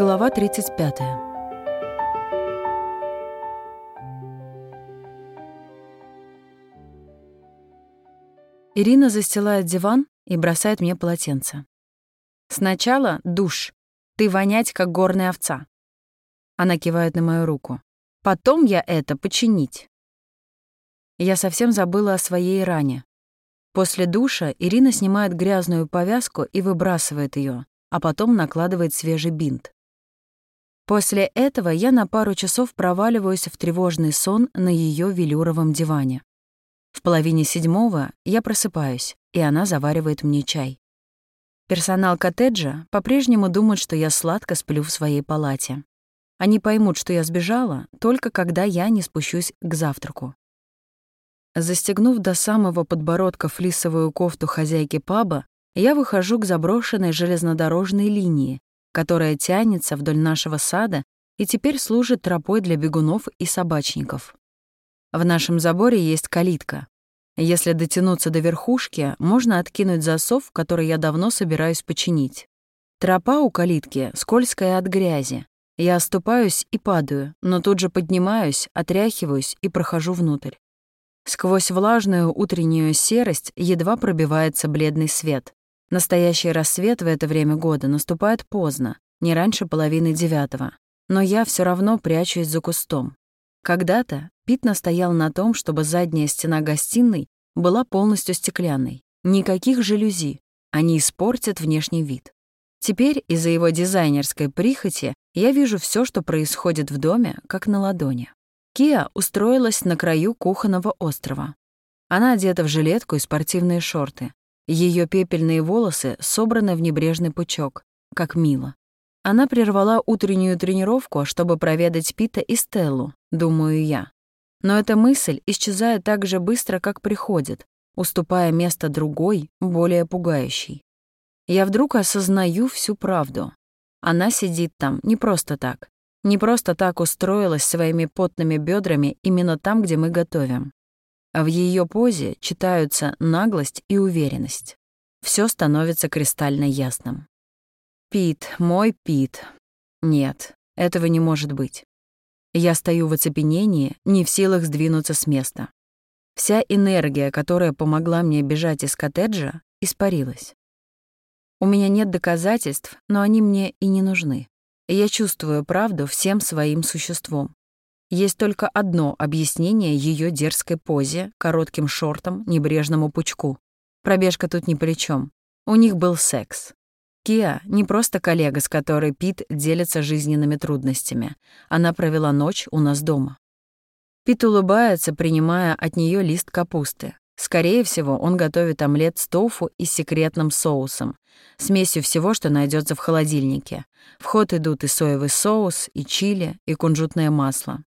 Глава 35. Ирина застилает диван и бросает мне полотенце. «Сначала душ. Ты вонять, как горная овца». Она кивает на мою руку. «Потом я это починить». Я совсем забыла о своей ране. После душа Ирина снимает грязную повязку и выбрасывает ее, а потом накладывает свежий бинт. После этого я на пару часов проваливаюсь в тревожный сон на ее велюровом диване. В половине седьмого я просыпаюсь, и она заваривает мне чай. Персонал коттеджа по-прежнему думает, что я сладко сплю в своей палате. Они поймут, что я сбежала, только когда я не спущусь к завтраку. Застегнув до самого подбородка флисовую кофту хозяйки паба, я выхожу к заброшенной железнодорожной линии, которая тянется вдоль нашего сада и теперь служит тропой для бегунов и собачников. В нашем заборе есть калитка. Если дотянуться до верхушки, можно откинуть засов, который я давно собираюсь починить. Тропа у калитки скользкая от грязи. Я оступаюсь и падаю, но тут же поднимаюсь, отряхиваюсь и прохожу внутрь. Сквозь влажную утреннюю серость едва пробивается бледный свет. Настоящий рассвет в это время года наступает поздно, не раньше половины девятого. Но я все равно прячусь за кустом. Когда-то Пит настоял на том, чтобы задняя стена гостиной была полностью стеклянной. Никаких жалюзи. Они испортят внешний вид. Теперь из-за его дизайнерской прихоти я вижу все, что происходит в доме, как на ладони. Киа устроилась на краю кухонного острова. Она одета в жилетку и спортивные шорты. Ее пепельные волосы собраны в небрежный пучок, как мило. Она прервала утреннюю тренировку, чтобы проведать Пита и Стеллу, думаю я. Но эта мысль исчезает так же быстро, как приходит, уступая место другой, более пугающей. Я вдруг осознаю всю правду. Она сидит там не просто так. Не просто так устроилась своими потными бедрами именно там, где мы готовим. А в ее позе читаются наглость и уверенность. Все становится кристально ясным. Пит, мой Пит. Нет, этого не может быть. Я стою в оцепенении, не в силах сдвинуться с места. Вся энергия, которая помогла мне бежать из коттеджа, испарилась. У меня нет доказательств, но они мне и не нужны. Я чувствую правду всем своим существом. Есть только одно объяснение ее дерзкой позе, коротким шортам, небрежному пучку. Пробежка тут ни при чем. У них был секс. Киа — не просто коллега, с которой Пит делится жизненными трудностями. Она провела ночь у нас дома. Пит улыбается, принимая от нее лист капусты. Скорее всего, он готовит омлет с тофу и секретным соусом, смесью всего, что найдется в холодильнике. В ход идут и соевый соус, и чили, и кунжутное масло.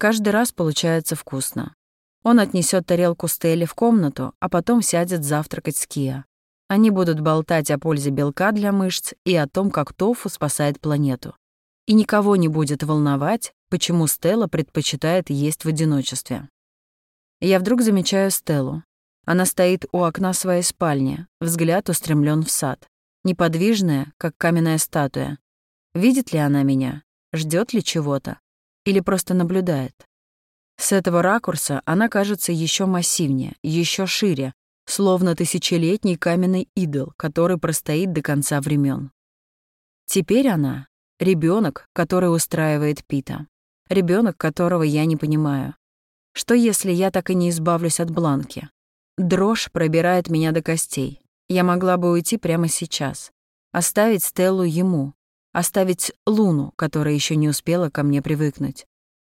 Каждый раз получается вкусно. Он отнесет тарелку Стелли в комнату, а потом сядет завтракать с Киа. Они будут болтать о пользе белка для мышц и о том, как тофу спасает планету. И никого не будет волновать, почему Стелла предпочитает есть в одиночестве. Я вдруг замечаю Стеллу. Она стоит у окна своей спальни, взгляд устремлен в сад. Неподвижная, как каменная статуя. Видит ли она меня? Ждет ли чего-то? Или просто наблюдает. С этого ракурса она кажется еще массивнее, еще шире, словно тысячелетний каменный идол, который простоит до конца времен. Теперь она — ребенок, который устраивает Пита. ребенок, которого я не понимаю. Что если я так и не избавлюсь от Бланки? Дрожь пробирает меня до костей. Я могла бы уйти прямо сейчас. Оставить Стеллу ему, Оставить Луну, которая еще не успела ко мне привыкнуть.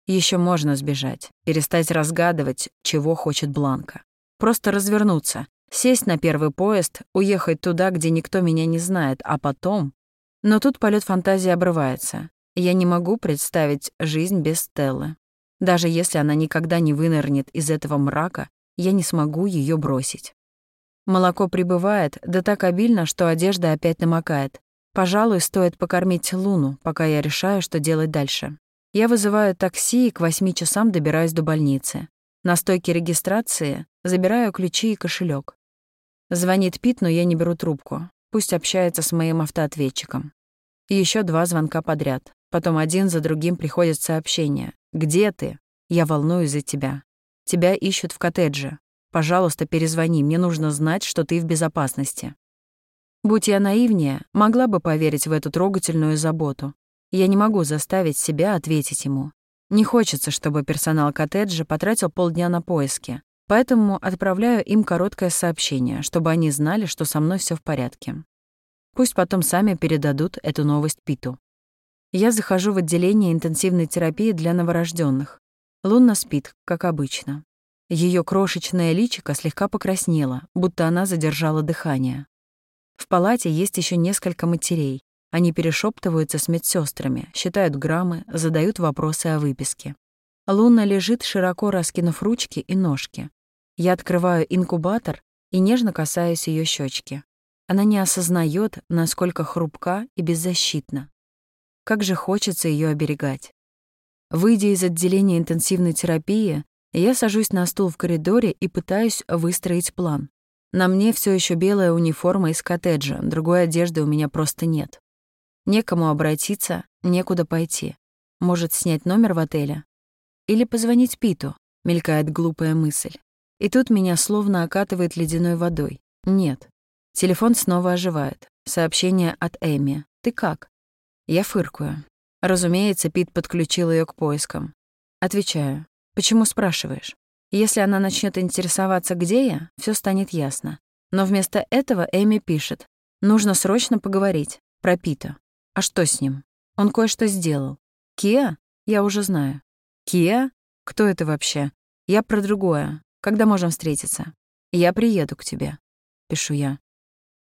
Еще можно сбежать, перестать разгадывать, чего хочет Бланка. Просто развернуться, сесть на первый поезд, уехать туда, где никто меня не знает, а потом... Но тут полет фантазии обрывается. Я не могу представить жизнь без Стеллы. Даже если она никогда не вынырнет из этого мрака, я не смогу ее бросить. Молоко прибывает, да так обильно, что одежда опять намокает. Пожалуй, стоит покормить Луну, пока я решаю, что делать дальше. Я вызываю такси и к восьми часам добираюсь до больницы. На стойке регистрации забираю ключи и кошелек. Звонит Пит, но я не беру трубку. Пусть общается с моим автоответчиком. Еще два звонка подряд. Потом один за другим приходят сообщения. «Где ты? Я волнуюсь за тебя. Тебя ищут в коттедже. Пожалуйста, перезвони, мне нужно знать, что ты в безопасности». Будь я наивнее, могла бы поверить в эту трогательную заботу. Я не могу заставить себя ответить ему. Не хочется, чтобы персонал коттеджа потратил полдня на поиски, поэтому отправляю им короткое сообщение, чтобы они знали, что со мной все в порядке. Пусть потом сами передадут эту новость Питу. Я захожу в отделение интенсивной терапии для новорожденных. Лунна спит, как обычно. Ее крошечное личико слегка покраснело, будто она задержала дыхание. В палате есть еще несколько матерей. Они перешептываются с медсестрами, считают граммы, задают вопросы о выписке. Луна лежит, широко раскинув ручки и ножки. Я открываю инкубатор и нежно касаюсь ее щечки. Она не осознает, насколько хрупка и беззащитна. Как же хочется ее оберегать. Выйдя из отделения интенсивной терапии, я сажусь на стул в коридоре и пытаюсь выстроить план. На мне все еще белая униформа из коттеджа, другой одежды у меня просто нет. Некому обратиться, некуда пойти. Может, снять номер в отеле? Или позвонить Питу, мелькает глупая мысль. И тут меня словно окатывает ледяной водой. Нет, Телефон снова оживает. Сообщение от Эми. «Ты как?» Я фыркую. Разумеется, Пит подключил ее к поискам. Отвечаю. «Почему спрашиваешь?» Если она начнет интересоваться, где я, все станет ясно. Но вместо этого Эми пишет. «Нужно срочно поговорить. Про Пита. А что с ним? Он кое-что сделал. Киа? Я уже знаю. Киа? Кто это вообще? Я про другое. Когда можем встретиться? Я приеду к тебе. Пишу я.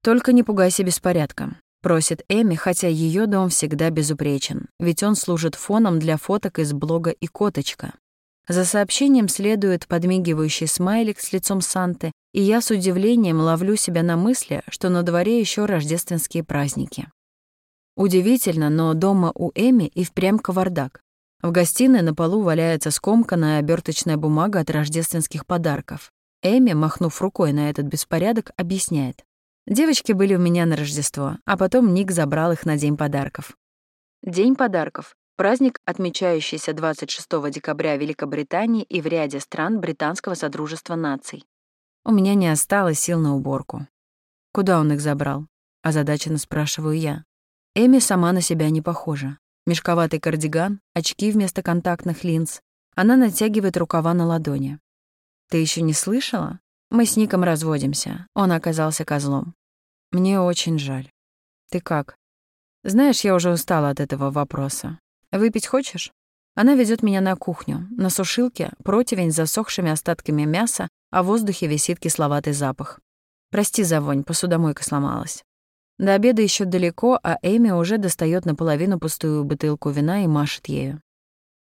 «Только не пугайся беспорядком», — просит Эми, хотя ее дом всегда безупречен, ведь он служит фоном для фоток из блога и коточка. За сообщением следует подмигивающий смайлик с лицом Санты, и я с удивлением ловлю себя на мысли, что на дворе еще рождественские праздники. Удивительно, но дома у Эми и впрямь кавардак. В гостиной на полу валяется скомканная оберточная бумага от рождественских подарков. Эми, махнув рукой на этот беспорядок, объясняет. Девочки были у меня на Рождество, а потом Ник забрал их на День подарков. День подарков — праздник, отмечающийся 26 декабря в Великобритании и в ряде стран Британского Содружества наций. У меня не осталось сил на уборку. Куда он их забрал? Озадаченно спрашиваю я. Эми сама на себя не похожа. Мешковатый кардиган, очки вместо контактных линз. Она натягивает рукава на ладони. «Ты еще не слышала? Мы с Ником разводимся. Он оказался козлом. Мне очень жаль. Ты как? Знаешь, я уже устала от этого вопроса. Выпить хочешь? Она ведет меня на кухню. На сушилке противень с засохшими остатками мяса, а в воздухе висит кисловатый запах. Прости за вонь, посудомойка сломалась. До обеда еще далеко, а Эми уже достает наполовину пустую бутылку вина и машет ею.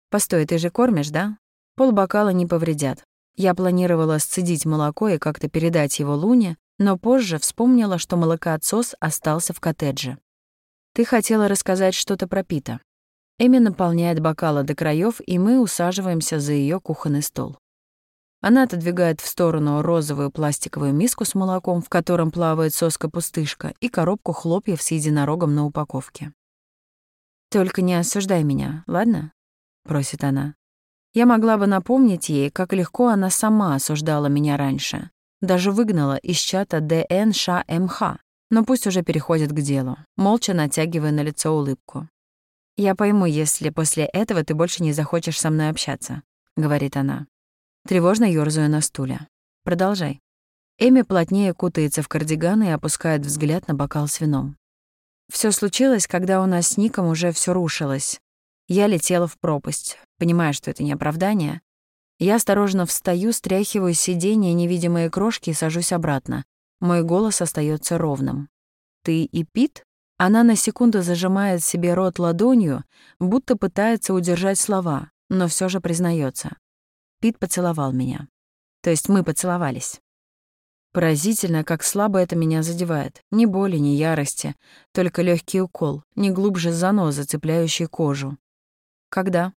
«Постой, ты же кормишь, да? Полбокала не повредят. Я планировала сцедить молоко и как-то передать его Луне, но позже вспомнила, что молокоотсос остался в коттедже. «Ты хотела рассказать что-то про Пита». Эми наполняет бокалы до краев, и мы усаживаемся за ее кухонный стол. Она отодвигает в сторону розовую пластиковую миску с молоком, в котором плавает соска-пустышка, и коробку хлопьев с единорогом на упаковке. «Только не осуждай меня, ладно?» — просит она. Я могла бы напомнить ей, как легко она сама осуждала меня раньше. Даже выгнала из чата ДНШМХ. Но пусть уже переходит к делу, молча натягивая на лицо улыбку. «Я пойму, если после этого ты больше не захочешь со мной общаться», — говорит она. Тревожно ёрзаю на стуле. «Продолжай». Эми плотнее кутается в кардиган и опускает взгляд на бокал с вином. Все случилось, когда у нас с Ником уже все рушилось. Я летела в пропасть, понимая, что это не оправдание. Я осторожно встаю, стряхиваю с сиденья невидимые крошки и сажусь обратно. Мой голос остается ровным. «Ты и Пит?» Она на секунду зажимает себе рот ладонью, будто пытается удержать слова, но все же признается. Пит поцеловал меня. То есть мы поцеловались. Поразительно, как слабо это меня задевает. Ни боли, ни ярости, только легкий укол, не глубже занозы, цепляющий кожу. Когда?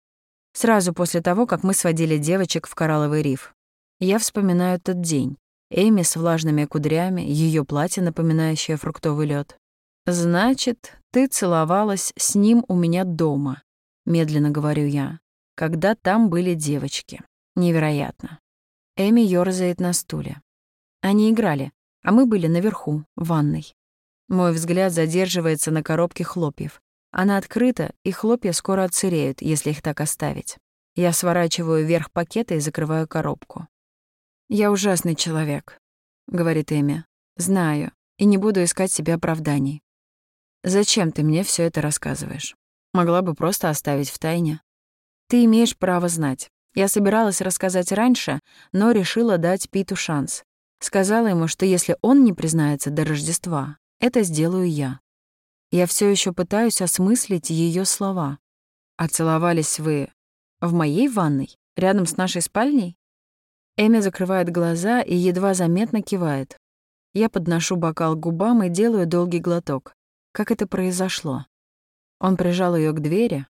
Сразу после того, как мы сводили девочек в коралловый риф. Я вспоминаю тот день. Эми с влажными кудрями, ее платье, напоминающее фруктовый лед. «Значит, ты целовалась с ним у меня дома», — медленно говорю я, «когда там были девочки. Невероятно». Эми ёрзает на стуле. Они играли, а мы были наверху, в ванной. Мой взгляд задерживается на коробке хлопьев. Она открыта, и хлопья скоро отсыреют, если их так оставить. Я сворачиваю вверх пакета и закрываю коробку. «Я ужасный человек», — говорит Эми. «Знаю, и не буду искать себе оправданий. Зачем ты мне все это рассказываешь? Могла бы просто оставить в тайне. Ты имеешь право знать. Я собиралась рассказать раньше, но решила дать Питу шанс. Сказала ему, что если он не признается до Рождества, это сделаю я. Я все еще пытаюсь осмыслить ее слова. А целовались вы в моей ванной, рядом с нашей спальней? Эми закрывает глаза и едва заметно кивает. Я подношу бокал к губам и делаю долгий глоток. Как это произошло? Он прижал ее к двери,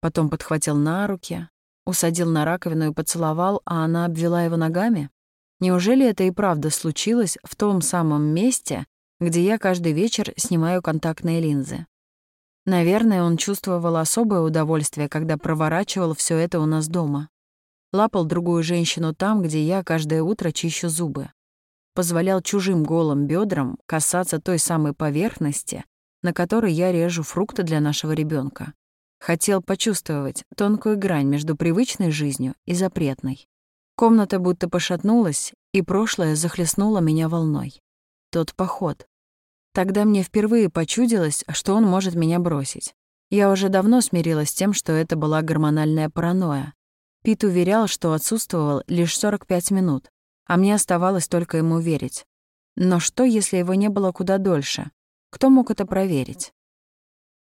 потом подхватил на руки, усадил на раковину и поцеловал, а она обвела его ногами? Неужели это и правда случилось в том самом месте, где я каждый вечер снимаю контактные линзы? Наверное, он чувствовал особое удовольствие, когда проворачивал все это у нас дома. Лапал другую женщину там, где я каждое утро чищу зубы. Позволял чужим голым бедрам касаться той самой поверхности, на которой я режу фрукты для нашего ребенка. Хотел почувствовать тонкую грань между привычной жизнью и запретной. Комната будто пошатнулась, и прошлое захлестнуло меня волной. Тот поход. Тогда мне впервые почудилось, что он может меня бросить. Я уже давно смирилась с тем, что это была гормональная паранойя. Пит уверял, что отсутствовал лишь 45 минут, а мне оставалось только ему верить. Но что, если его не было куда дольше? Кто мог это проверить?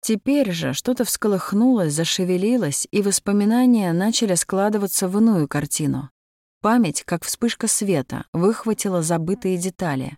Теперь же что-то всколыхнулось, зашевелилось, и воспоминания начали складываться в иную картину. Память, как вспышка света, выхватила забытые детали.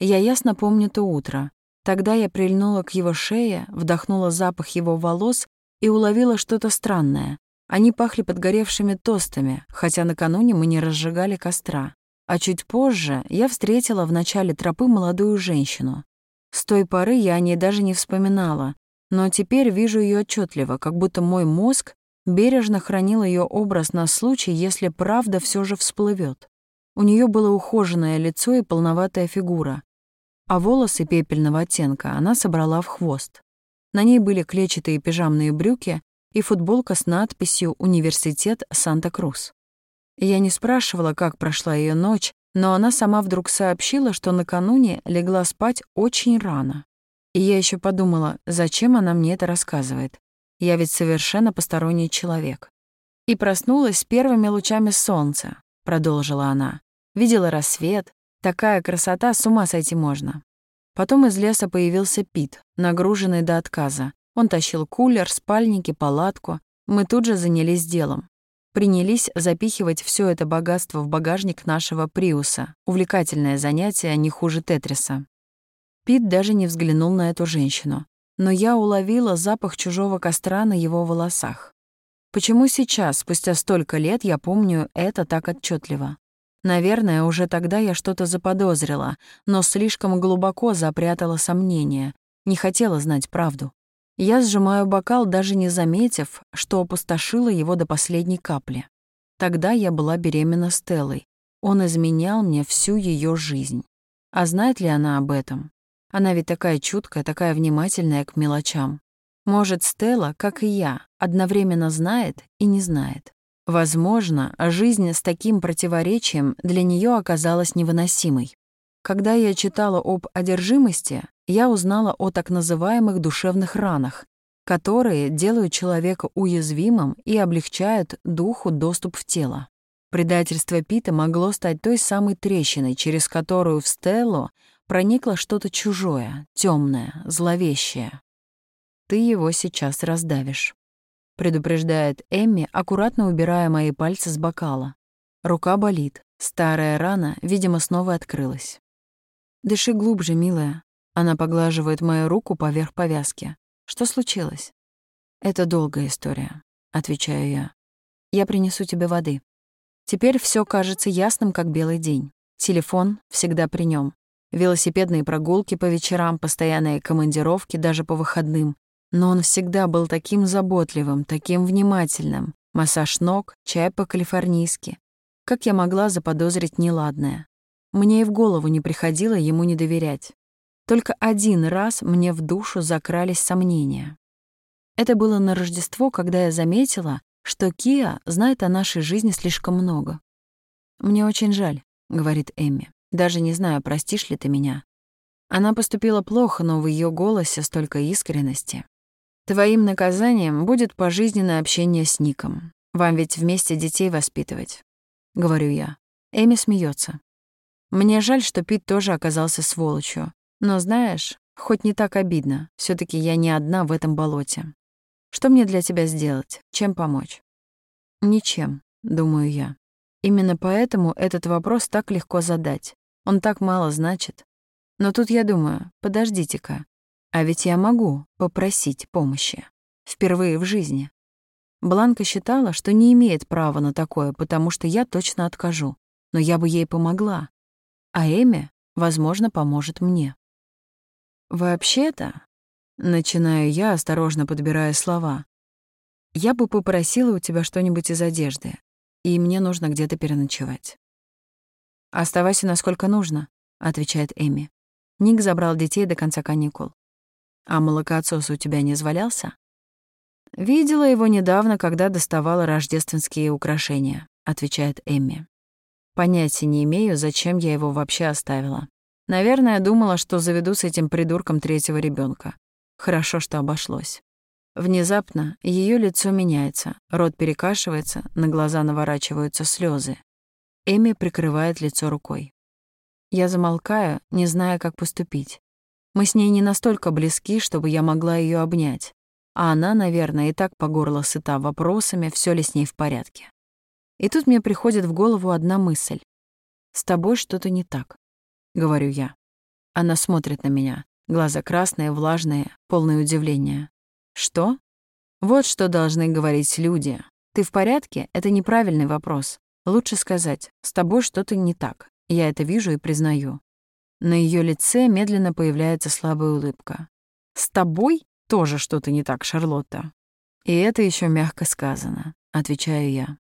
Я ясно помню то утро. Тогда я прильнула к его шее, вдохнула запах его волос и уловила что-то странное. Они пахли подгоревшими тостами, хотя накануне мы не разжигали костра. А чуть позже я встретила в начале тропы молодую женщину. С той поры я о ней даже не вспоминала, но теперь вижу ее отчетливо, как будто мой мозг бережно хранил ее образ на случай, если правда все же всплывет. У нее было ухоженное лицо и полноватая фигура, а волосы пепельного оттенка она собрала в хвост. На ней были клетчатые пижамные брюки и футболка с надписью «Университет Санта-Крус». Я не спрашивала, как прошла ее ночь, но она сама вдруг сообщила, что накануне легла спать очень рано. И я еще подумала, зачем она мне это рассказывает. Я ведь совершенно посторонний человек. И проснулась с первыми лучами солнца, продолжила она. Видела рассвет. Такая красота, с ума сойти можно. Потом из леса появился Пит, нагруженный до отказа. Он тащил кулер, спальники, палатку. Мы тут же занялись делом принялись запихивать все это богатство в багажник нашего Приуса. Увлекательное занятие, не хуже Тетриса. Пит даже не взглянул на эту женщину. Но я уловила запах чужого костра на его волосах. Почему сейчас, спустя столько лет, я помню это так отчетливо? Наверное, уже тогда я что-то заподозрила, но слишком глубоко запрятала сомнения, не хотела знать правду. Я сжимаю бокал, даже не заметив, что опустошила его до последней капли. Тогда я была беременна Стеллой. Он изменял мне всю ее жизнь. А знает ли она об этом? Она ведь такая чуткая, такая внимательная к мелочам. Может, Стелла, как и я, одновременно знает и не знает. Возможно, жизнь с таким противоречием для нее оказалась невыносимой. Когда я читала об одержимости, я узнала о так называемых душевных ранах, которые делают человека уязвимым и облегчают духу доступ в тело. Предательство Пита могло стать той самой трещиной, через которую в Стеллу проникло что-то чужое, темное, зловещее. «Ты его сейчас раздавишь», — предупреждает Эмми, аккуратно убирая мои пальцы с бокала. Рука болит, старая рана, видимо, снова открылась. «Дыши глубже, милая», она поглаживает мою руку поверх повязки. Что случилось? Это долгая история, отвечаю я. Я принесу тебе воды. Теперь все кажется ясным, как белый день. Телефон всегда при нем. велосипедные прогулки по вечерам, постоянные командировки даже по выходным. Но он всегда был таким заботливым, таким внимательным. Массаж ног, чай по-калифорнийски. Как я могла заподозрить неладное? Мне и в голову не приходило ему не доверять. Только один раз мне в душу закрались сомнения. Это было на Рождество, когда я заметила, что Киа знает о нашей жизни слишком много. «Мне очень жаль», — говорит Эмми. «Даже не знаю, простишь ли ты меня». Она поступила плохо, но в ее голосе столько искренности. Твоим наказанием будет пожизненное общение с Ником. Вам ведь вместе детей воспитывать. Говорю я. Эми смеется. Мне жаль, что Пит тоже оказался сволочью. Но знаешь, хоть не так обидно. все таки я не одна в этом болоте. Что мне для тебя сделать? Чем помочь? Ничем, думаю я. Именно поэтому этот вопрос так легко задать. Он так мало значит. Но тут я думаю, подождите-ка, а ведь я могу попросить помощи. Впервые в жизни. Бланка считала, что не имеет права на такое, потому что я точно откажу. Но я бы ей помогла. А Эми, возможно, поможет мне. «Вообще-то...» — начинаю я, осторожно подбирая слова. «Я бы попросила у тебя что-нибудь из одежды, и мне нужно где-то переночевать». «Оставайся насколько нужно», — отвечает Эми. Ник забрал детей до конца каникул. А молокоотсос у тебя не звалялся? Видела его недавно, когда доставала рождественские украшения, отвечает Эмми. Понятия не имею, зачем я его вообще оставила. Наверное, думала, что заведу с этим придурком третьего ребенка. Хорошо, что обошлось. Внезапно ее лицо меняется, рот перекашивается, на глаза наворачиваются слезы. Эми прикрывает лицо рукой. Я замолкаю, не зная, как поступить. Мы с ней не настолько близки, чтобы я могла ее обнять. А она, наверное, и так по горло сыта вопросами, все ли с ней в порядке. И тут мне приходит в голову одна мысль. «С тобой что-то не так», — говорю я. Она смотрит на меня. Глаза красные, влажные, полное удивления. «Что?» «Вот что должны говорить люди. Ты в порядке?» — это неправильный вопрос. Лучше сказать «с тобой что-то не так». Я это вижу и признаю. На ее лице медленно появляется слабая улыбка. «С тобой тоже что-то не так, Шарлотта». «И это еще мягко сказано», — отвечаю я.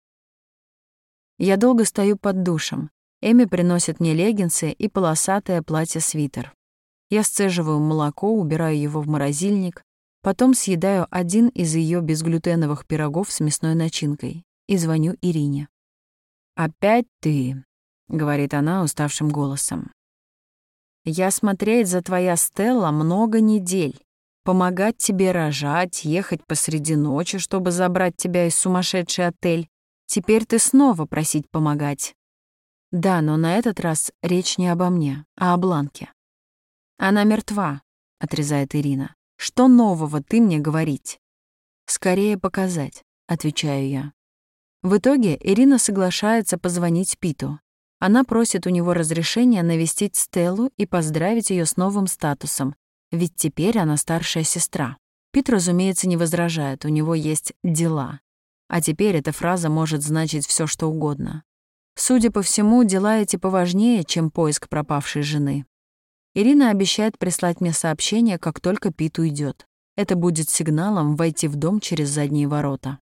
Я долго стою под душем. Эми приносит мне леггинсы и полосатое платье-свитер. Я сцеживаю молоко, убираю его в морозильник, потом съедаю один из ее безглютеновых пирогов с мясной начинкой и звоню Ирине. «Опять ты», — говорит она уставшим голосом. Я смотреть за твоя Стелла много недель. Помогать тебе рожать, ехать посреди ночи, чтобы забрать тебя из сумасшедший отель. Теперь ты снова просить помогать. Да, но на этот раз речь не обо мне, а о Бланке. Она мертва, отрезает Ирина. Что нового ты мне говорить? Скорее показать, отвечаю я. В итоге Ирина соглашается позвонить Питу. Она просит у него разрешения навестить Стеллу и поздравить ее с новым статусом, ведь теперь она старшая сестра. Пит, разумеется, не возражает, у него есть дела. А теперь эта фраза может значить все, что угодно. Судя по всему, дела эти поважнее, чем поиск пропавшей жены. Ирина обещает прислать мне сообщение, как только Пит уйдет. Это будет сигналом войти в дом через задние ворота.